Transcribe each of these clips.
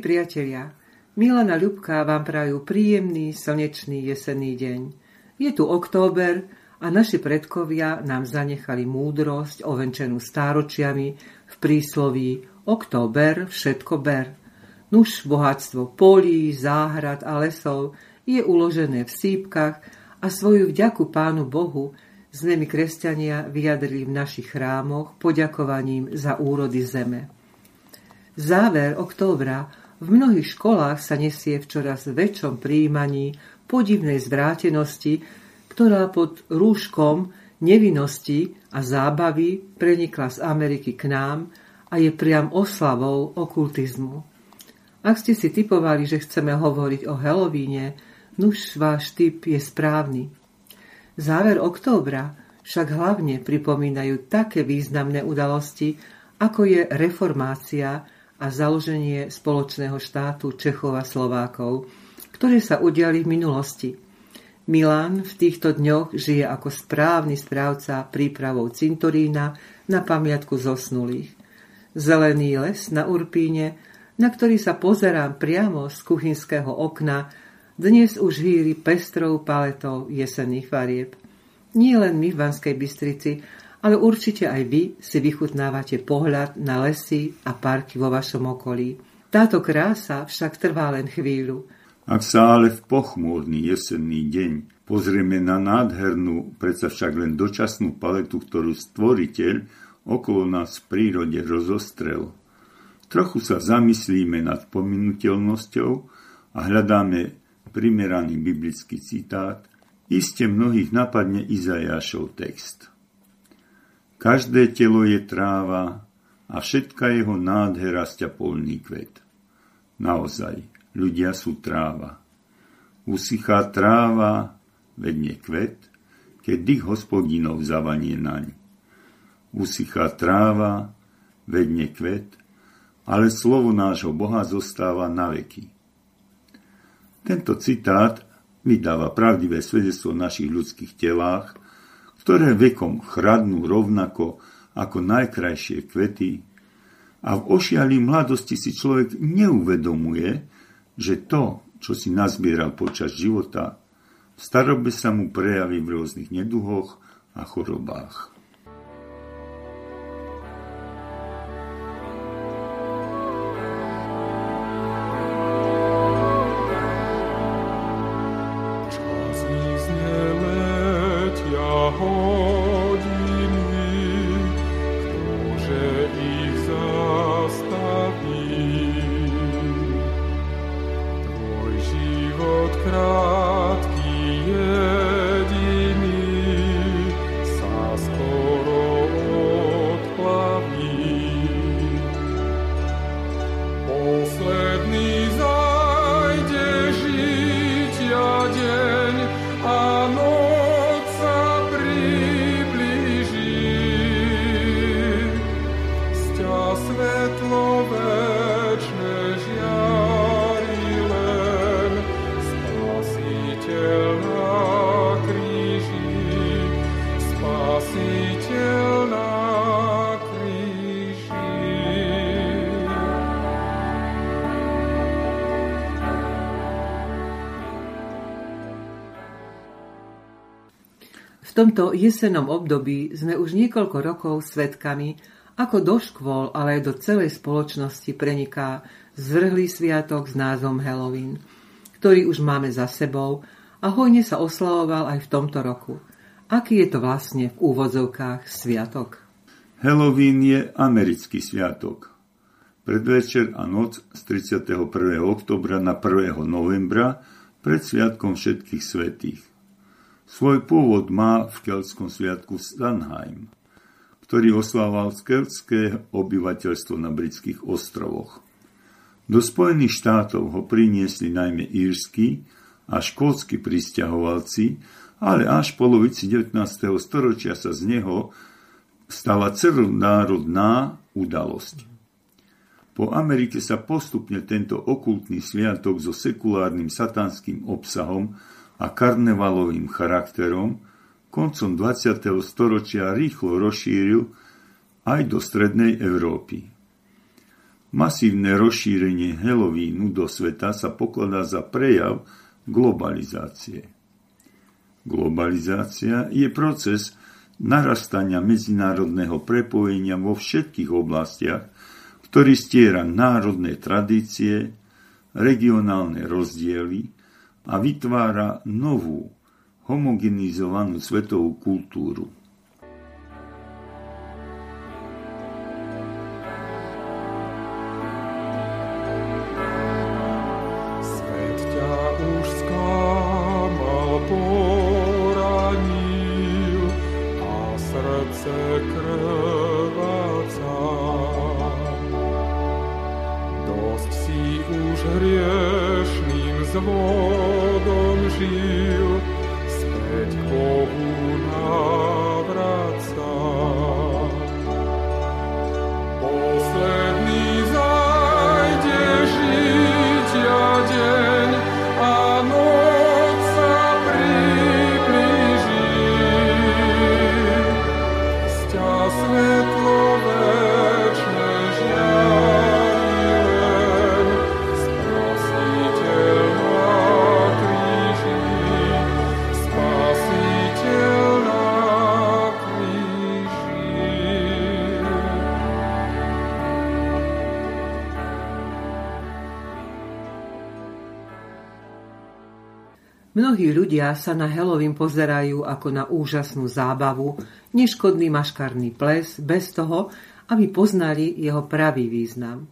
Milí priatelia, Milana Ľubka vám prajú príjemný, slnečný jesenný deň. Je tu október a naši predkovia nám zanechali múdrosť ovenčenú stáročiami v prísloví Október všetko ber. Nuž bohatstvo polí, záhrad a lesov je uložené v sípkach a svoju vďaku Pánu Bohu sme my kresťania vyjadrili v našich chrámoch poďakovaním za úrody zeme. Záver októbra v mnohých školách sa nesie v čoraz väčšom príjmaní podivnej zvrátenosti, ktorá pod rúškom nevinnosti a zábavy prenikla z Ameriky k nám a je priam oslavou okultizmu. Ak ste si typovali, že chceme hovoriť o Halloweene, nuž váš typ je správny. Záver októbra však hlavne pripomínajú také významné udalosti, ako je reformácia a založenie spoločného štátu Čechov a Slovákov, ktoré sa udiali v minulosti. Milan v týchto dňoch žije ako správny správca prípravou cintorína na pamiatku zosnulých. Zelený les na Urpíne na ktorý sa pozerám priamo z kuchynského okna, dnes už hýri pestrou paletou jesenných farieb. Nie len my v Banskej Bystrici, ale určite aj vy si vychutnávate pohľad na lesy a parky vo vašom okolí. Táto krása však trvá len chvíľu. Ak sa ale v pochmúrny jesenný deň pozrieme na nádhernú, predsa však len dočasnú paletu, ktorú stvoriteľ okolo nás v prírode rozostrel, Trochu sa zamyslíme nad pominuteľnosťou a hľadáme primeraný biblický citát, iste mnohých napadne Izajášov text. Každé telo je tráva a všetka jeho nádhera sťa polný kvet. Naozaj, ľudia sú tráva. Usychá tráva, vedne kvet, keď dých hospodinov zavanie naň. Usychá tráva, vedne kvet, ale slovo nášho Boha zostáva na veky. Tento citát vydáva pravdivé svedectvo o našich ľudských telách, ktoré vekom chradnú rovnako ako najkrajšie kvety a v ošiali mladosti si človek neuvedomuje, že to, čo si nazbieral počas života, v starobe sa mu prejaví v rôznych neduhoch a chorobách. V tomto jesenom období sme už niekoľko rokov svetkami, ako do škôl, ale aj do celej spoločnosti preniká zvrhlý sviatok s názvom Halloween, ktorý už máme za sebou a hojne sa oslavoval aj v tomto roku. Aký je to vlastne v úvodzovkách sviatok? Halloween je americký sviatok. Predvečer a noc z 31. oktobra na 1. novembra pred sviatkom všetkých svetých. Svoj pôvod má v keltskom sviatku Stanheim, ktorý oslával keltské obyvateľstvo na britských ostrovoch. Do Spojených štátov ho priniesli najmä írsky a škótsky pristahovalci, ale až v polovici 19. storočia sa z neho stala celonárodná udalosť. Po Amerike sa postupne tento okultný sviatok so sekulárnym satanským obsahom a karnevalovým charakterom koncom 20. storočia rýchlo rozšíril aj do strednej Európy. Masívne rozšírenie Halloweenu do sveta sa pokladá za prejav globalizácie. Globalizácia je proces narastania medzinárodného prepojenia vo všetkých oblastiach, ktorý stiera národné tradície, regionálne rozdiely a vytvára novú, homogenizovanú svetovú kultúru. Mnohí ľudia sa na Halloween pozerajú ako na úžasnú zábavu, neškodný maškarný ples, bez toho, aby poznali jeho pravý význam.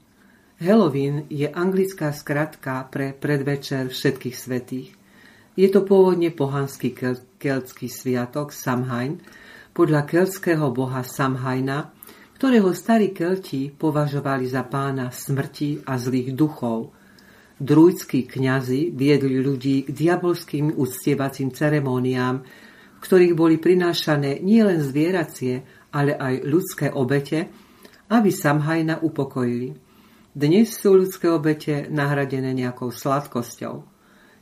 Halloween je anglická skratka pre predvečer všetkých svetých. Je to pôvodne pohanský keltský sviatok Samhain, podľa keltského boha Samhaina, ktorého starí kelti považovali za pána smrti a zlých duchov – Druidskí kňazi viedli ľudí k diabolským uctievacím ceremóniám, v ktorých boli prinášané nielen zvieracie, ale aj ľudské obete, aby Samhajna upokojili. Dnes sú ľudské obete nahradené nejakou sladkosťou.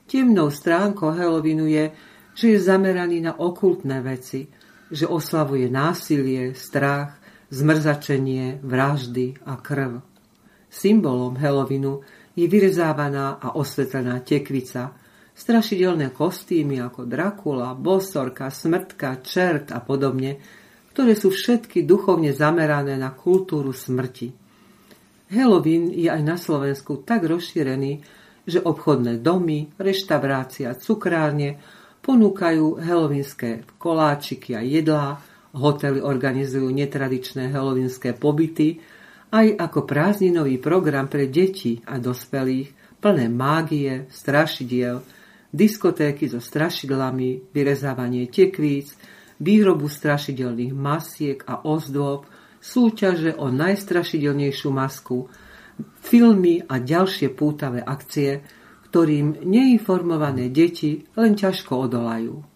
Temnou stránkou Halloweenu je, že je zameraný na okultné veci, že oslavuje násilie, strach, zmrzačenie, vraždy a krv. Symbolom Halloweenu je vyrezávaná a osvetlená tekvica, strašidelné kostýmy ako Dracula, Bosorka, Smrtka, Čert a podobne, ktoré sú všetky duchovne zamerané na kultúru smrti. Halloween je aj na Slovensku tak rozšírený, že obchodné domy, reštaurácia, cukrárne ponúkajú halloweenské koláčiky a jedlá, hotely organizujú netradičné halloweenské pobyty, aj ako prázdninový program pre deti a dospelých, plné mágie, strašidiel, diskotéky so strašidlami, vyrezávanie tekvíc, výrobu strašidelných masiek a ozdôb, súťaže o najstrašidelnejšiu masku, filmy a ďalšie pútavé akcie, ktorým neinformované deti len ťažko odolajú.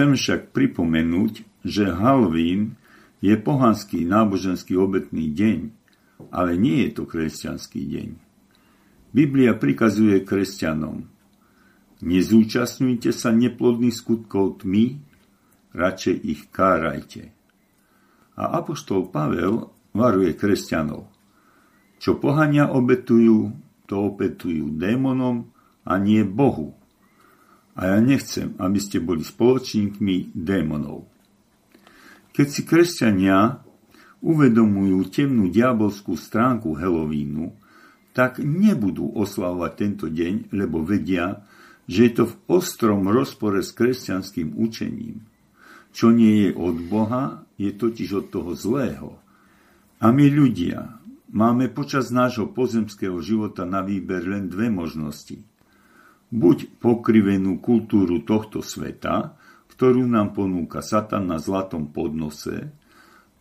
Chcem však pripomenúť, že Halloween je pohanský náboženský obetný deň, ale nie je to kresťanský deň. Biblia prikazuje kresťanom Nezúčastňujte sa neplodných skutkov tmy, radšej ich kárajte. A apoštol Pavel varuje kresťanov. Čo pohania obetujú, to opetujú démonom a nie Bohu. A ja nechcem, aby ste boli spoločníkmi démonov. Keď si kresťania uvedomujú temnú diabolskú stránku Halloweenu, tak nebudú oslavovať tento deň, lebo vedia, že je to v ostrom rozpore s kresťanským učením. Čo nie je od Boha, je totiž od toho zlého. A my ľudia máme počas nášho pozemského života na výber len dve možnosti. Buď pokrivenú kultúru tohto sveta, ktorú nám ponúka Satan na zlatom podnose,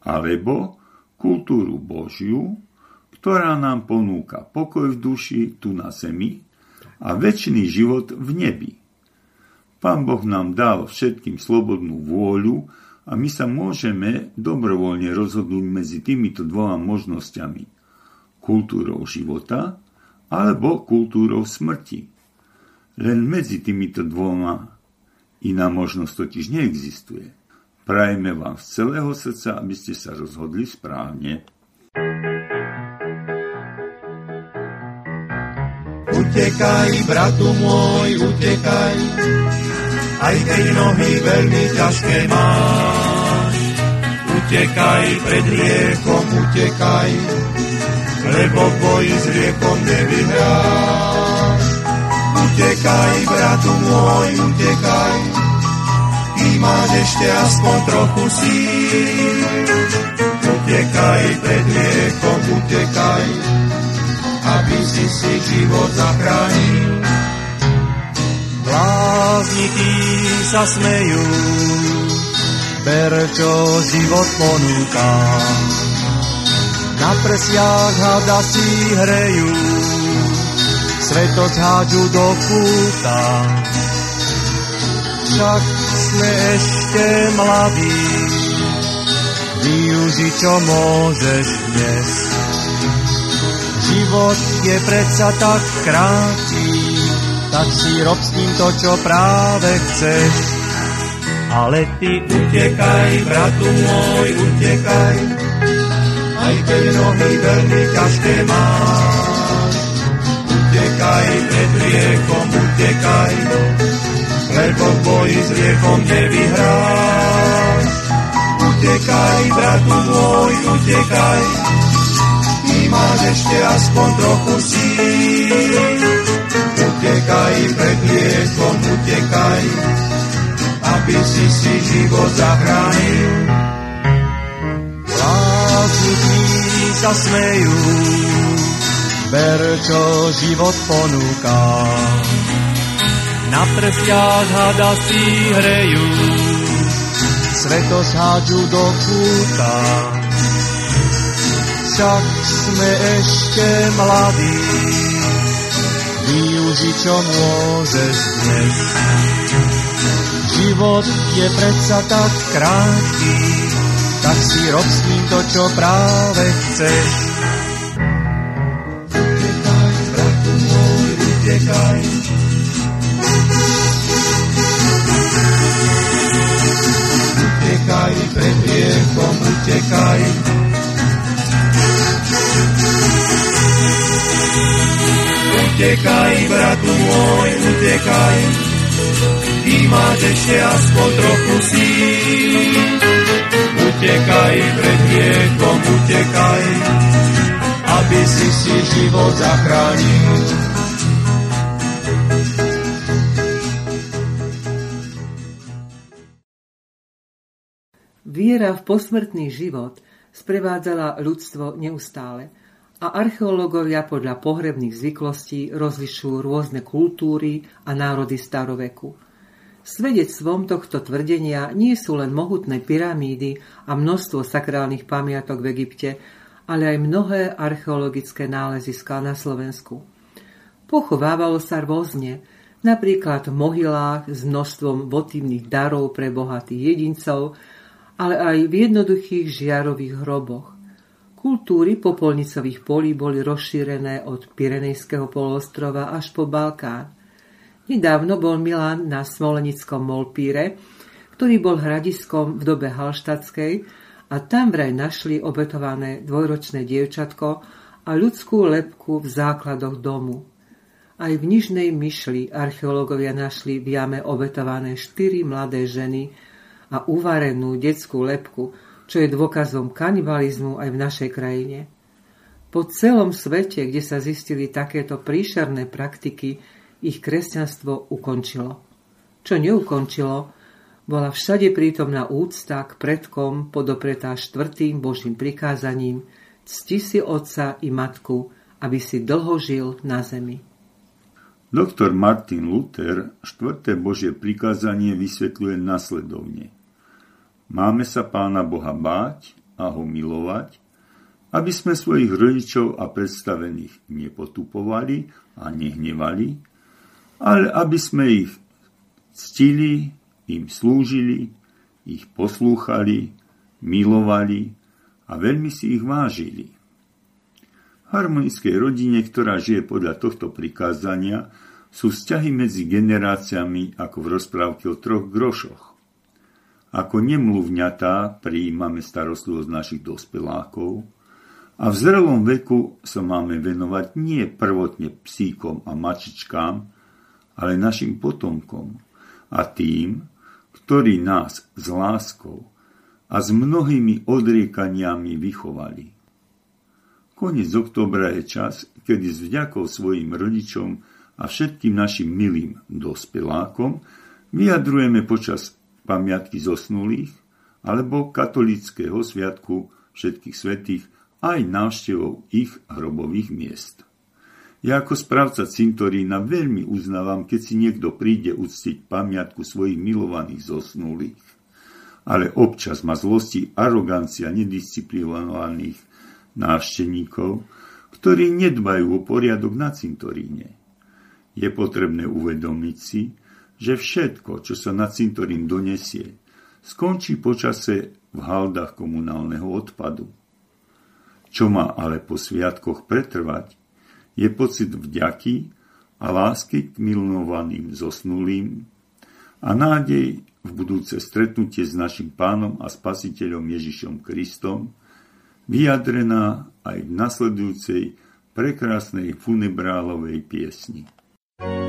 alebo kultúru Božiu, ktorá nám ponúka pokoj v duši tu na zemi a väčší život v nebi. Pán Boh nám dal všetkým slobodnú vôľu a my sa môžeme dobrovoľne rozhodnúť medzi týmito dvoma možnosťami. Kultúrou života alebo kultúrou smrti. Len medzi týmito dvoma Iná možnosť totiž neexistuje. Prajeme vám z celého srdca, aby ste sa rozhodli správne. Utekaj, bratu môj, utekaj, aj keď nohy veľmi ťažké máš. Utekaj pred riekom, utekaj, lebo v boji s riekom nevyhráš. Utekaj, bratu môj, utekaj, ty máš ešte aspoň trochu síl. Utekaj pred liekom, utekaj, aby si si život zachránil. Blázni tí sa smejú, ber čo život ponúka. Na prsiach hada si hrejú, svetosť hádžu do kúta. Však sme ešte mladí, využi čo môžeš dnes. Život je predsa tak krátky, tak si rob s ním to, čo práve chceš. Ale ty utekaj, bratu môj, utekaj, aj keď nohy veľmi ťažké máš utekaj, pred riekom utekaj, lebo v boji s riekom nevyhráš. Utekaj, bratu môj, utekaj, ty máš ešte aspoň trochu síl. Utekaj, pred riekom utekaj, aby si si život zachránil. Lásky sa smejú, ber, čo život ponúka. Na prstiach hada si hrejú, svetosť hádžu do kúta. Však sme ešte mladí, využi čo môžeš dnes. Život je predsa tak krátky, tak si rob s ním to, čo práve chceš. Utekaj. Utekaj pred riekom, utekaj. Utekaj, bratu môj, utekaj, ty máš ešte aspoň trochu síl. Utekaj pred riekom, utekaj, aby si si život zachránil. Viera v posmrtný život sprevádzala ľudstvo neustále a archeológovia podľa pohrebných zvyklostí rozlišujú rôzne kultúry a národy staroveku. Svedectvom tohto tvrdenia nie sú len mohutné pyramídy a množstvo sakrálnych pamiatok v Egypte, ale aj mnohé archeologické náleziská na Slovensku. Pochovávalo sa rôzne, napríklad v mohylách s množstvom votívnych darov pre bohatých jedincov, ale aj v jednoduchých žiarových hroboch. Kultúry popolnicových polí boli rozšírené od Pirenejského poloostrova až po Balkán. Nedávno bol Milan na Smolenickom Molpíre, ktorý bol hradiskom v dobe Halštatskej a tam vraj našli obetované dvojročné dievčatko a ľudskú lepku v základoch domu. Aj v Nižnej Myšli archeológovia našli v jame obetované štyri mladé ženy a uvarenú detskú lepku, čo je dôkazom kanibalizmu aj v našej krajine. Po celom svete, kde sa zistili takéto príšerné praktiky, ich kresťanstvo ukončilo. Čo neukončilo, bola všade prítomná úcta k predkom podopretá štvrtým Božím prikázaním cti si otca i matku, aby si dlho žil na zemi. Doktor Martin Luther štvrté Božie prikázanie vysvetľuje nasledovne. Máme sa Pána Boha báť a ho milovať, aby sme svojich rodičov a predstavených nepotupovali a nehnevali, ale aby sme ich ctili, im slúžili, ich poslúchali, milovali a veľmi si ich vážili. V harmonickej rodine, ktorá žije podľa tohto prikázania, sú vzťahy medzi generáciami ako v rozprávke o troch grošoch. Ako nemluvňatá prijímame starostlivosť našich dospelákov a v zrelom veku sa máme venovať nie prvotne psíkom a mačičkám, ale našim potomkom a tým, ktorí nás s láskou a s mnohými odriekaniami vychovali. Koniec oktobra je čas, kedy s vďakou svojim rodičom a všetkým našim milým dospelákom vyjadrujeme počas pamiatky zosnulých alebo katolického sviatku všetkých svetých aj návštevou ich hrobových miest. Ja ako správca cintorína veľmi uznávam, keď si niekto príde uctiť pamiatku svojich milovaných zosnulých. Ale občas ma zlosti arogancia nedisciplinovaných návštevníkov, ktorí nedbajú o poriadok na cintoríne. Je potrebné uvedomiť si, že všetko, čo sa na cintorín donesie, skončí počase v haldách komunálneho odpadu. Čo má ale po sviatkoch pretrvať, je pocit vďaky a lásky k milovaným zosnulým a nádej v budúce stretnutie s našim pánom a spasiteľom Ježišom Kristom, vyjadrená aj v nasledujúcej prekrásnej funebrálovej piesni. mimo Teba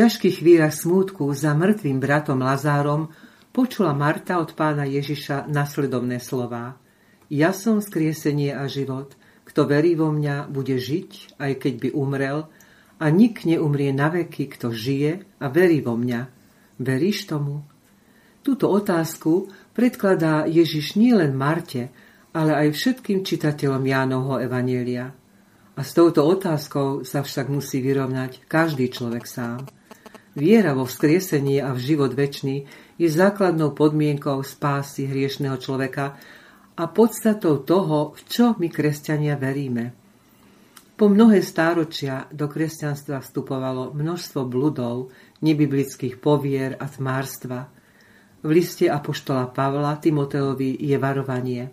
ťažkých chvíľach smútku za mŕtvým bratom Lazárom počula Marta od pána Ježiša nasledovné slová. Ja som skriesenie a život. Kto verí vo mňa, bude žiť, aj keď by umrel, a nik neumrie na veky, kto žije a verí vo mňa. Veríš tomu? Túto otázku predkladá Ježiš nielen Marte, ale aj všetkým čitateľom Jánovho Evanielia. A s touto otázkou sa však musí vyrovnať každý človek sám. Viera vo vzkriesenie a v život väčší je základnou podmienkou spásy hriešného človeka a podstatou toho, v čo my kresťania veríme. Po mnohé stáročia do kresťanstva vstupovalo množstvo bludov, nebiblických povier a tmárstva. V liste Apoštola Pavla Timoteovi je varovanie.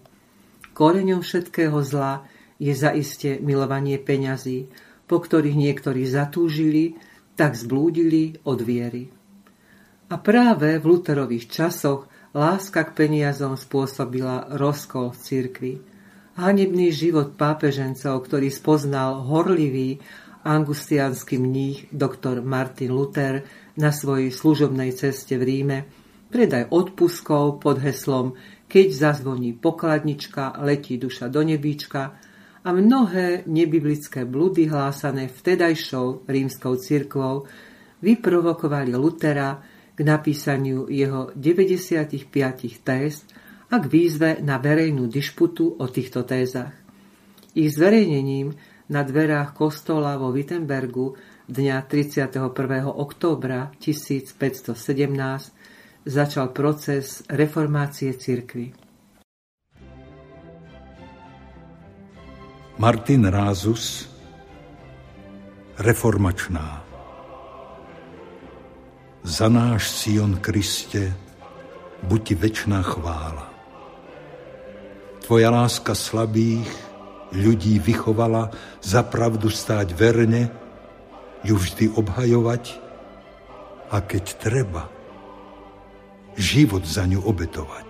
Koreňom všetkého zla je zaiste milovanie peňazí, po ktorých niektorí zatúžili, tak zblúdili od viery. A práve v Luterových časoch láska k peniazom spôsobila rozkol v cirkvi. Hanebný život pápežencov, ktorý spoznal horlivý angustiánsky mních doktor Martin Luther na svojej služobnej ceste v Ríme, predaj odpuskov pod heslom Keď zazvoní pokladnička, letí duša do nebíčka a mnohé nebiblické bludy hlásané vtedajšou rímskou cirkvou vyprovokovali Lutera k napísaniu jeho 95 téz a k výzve na verejnú dišputu o týchto tézach. Ich zverejnením na dverách kostola vo Wittenbergu dňa 31. októbra 1517 začal proces reformácie cirkvy. Martin Rázus Reformačná za náš Sion Kriste, buď ti večná chvála. Tvoja láska slabých ľudí vychovala za pravdu stáť verne, ju vždy obhajovať a keď treba, život za ňu obetovať.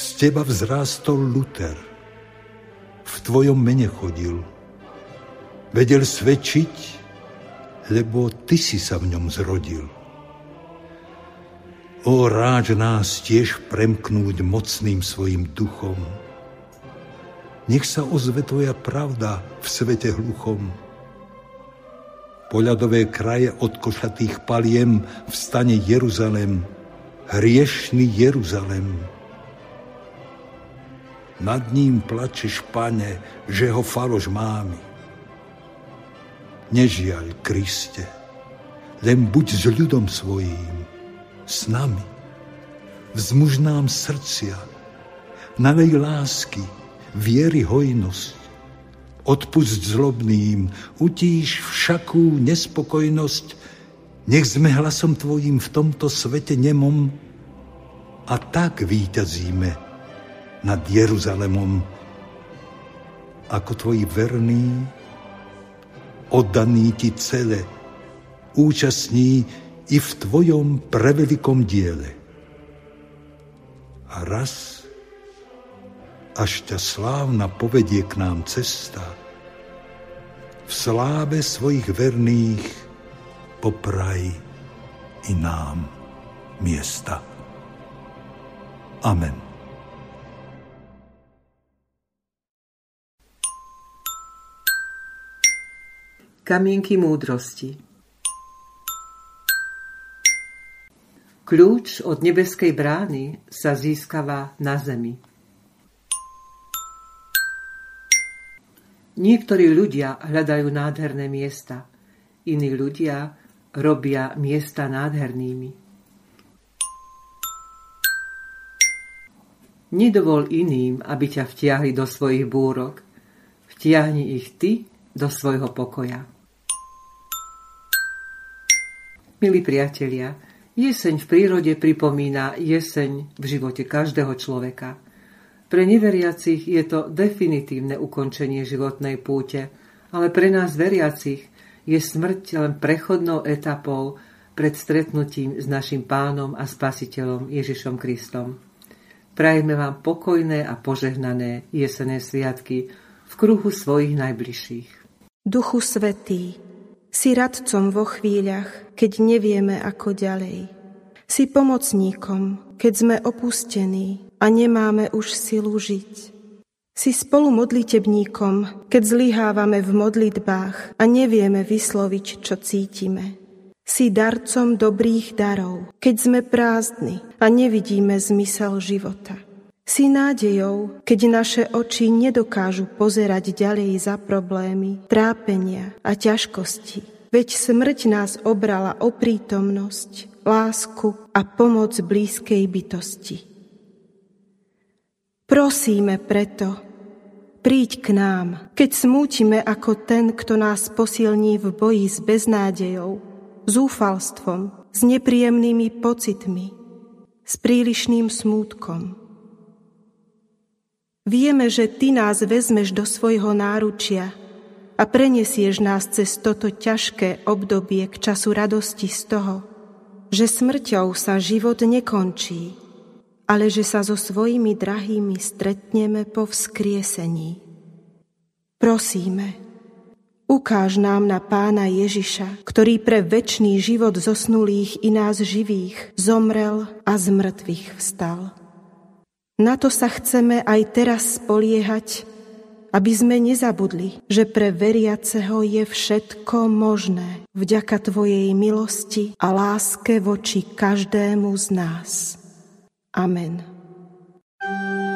Z teba vzrástol Luther, v tvojom mene chodil, vedel svedčiť, lebo ty si sa v ňom zrodil. O ráč nás tiež premknúť mocným svojim duchom. Nech sa ozve tvoja pravda v svete hluchom. Poľadové kraje od košatých paliem vstane Jeruzalem, hriešný Jeruzalem. Nad ním plačeš, pane, že ho faloš mámi Nežiaľ, Kriste, len buď s ľudom svojím, s nami. Vzmuž nám srdcia, nalej lásky, viery hojnosť. Odpust zlobným, utíš všakú nespokojnosť, nech sme hlasom Tvojim v tomto svete nemom a tak výťazíme nad Jeruzalemom. Ako Tvoji verní oddaný ti celé, účastní i v tvojom prevelikom diele. A raz, až ťa slávna povedie k nám cesta, v sláve svojich verných popraj i nám miesta. Amen. Kamienky múdrosti Kľúč od nebeskej brány sa získava na zemi. Niektorí ľudia hľadajú nádherné miesta, iní ľudia robia miesta nádhernými. Nedovol iným, aby ťa vtiahli do svojich búrok. Vtiahni ich ty do svojho pokoja. Milí priatelia, jeseň v prírode pripomína jeseň v živote každého človeka. Pre neveriacich je to definitívne ukončenie životnej púte, ale pre nás veriacich je smrť len prechodnou etapou pred stretnutím s našim pánom a spasiteľom Ježišom Kristom. Prajeme vám pokojné a požehnané jesené sviatky v kruhu svojich najbližších. Duchu Svetý, si radcom vo chvíľach, keď nevieme ako ďalej. Si pomocníkom, keď sme opustení a nemáme už silu žiť. Si spolu modlitebníkom, keď zlyhávame v modlitbách a nevieme vysloviť, čo cítime. Si darcom dobrých darov, keď sme prázdni a nevidíme zmysel života. Si nádejou, keď naše oči nedokážu pozerať ďalej za problémy, trápenia a ťažkosti. Veď smrť nás obrala o prítomnosť, lásku a pomoc blízkej bytosti. Prosíme preto, príď k nám, keď smútime ako ten, kto nás posilní v boji s beznádejou, zúfalstvom, s nepríjemnými pocitmi, s prílišným smútkom. Vieme, že Ty nás vezmeš do svojho náručia a prenesieš nás cez toto ťažké obdobie k času radosti z toho, že smrťou sa život nekončí, ale že sa so svojimi drahými stretneme po vzkriesení. Prosíme, Ukáž nám na pána Ježiša, ktorý pre väčší život zosnulých i nás živých zomrel a z mŕtvych vstal. Na to sa chceme aj teraz spoliehať, aby sme nezabudli, že pre veriaceho je všetko možné vďaka Tvojej milosti a láske voči každému z nás. Amen. thank you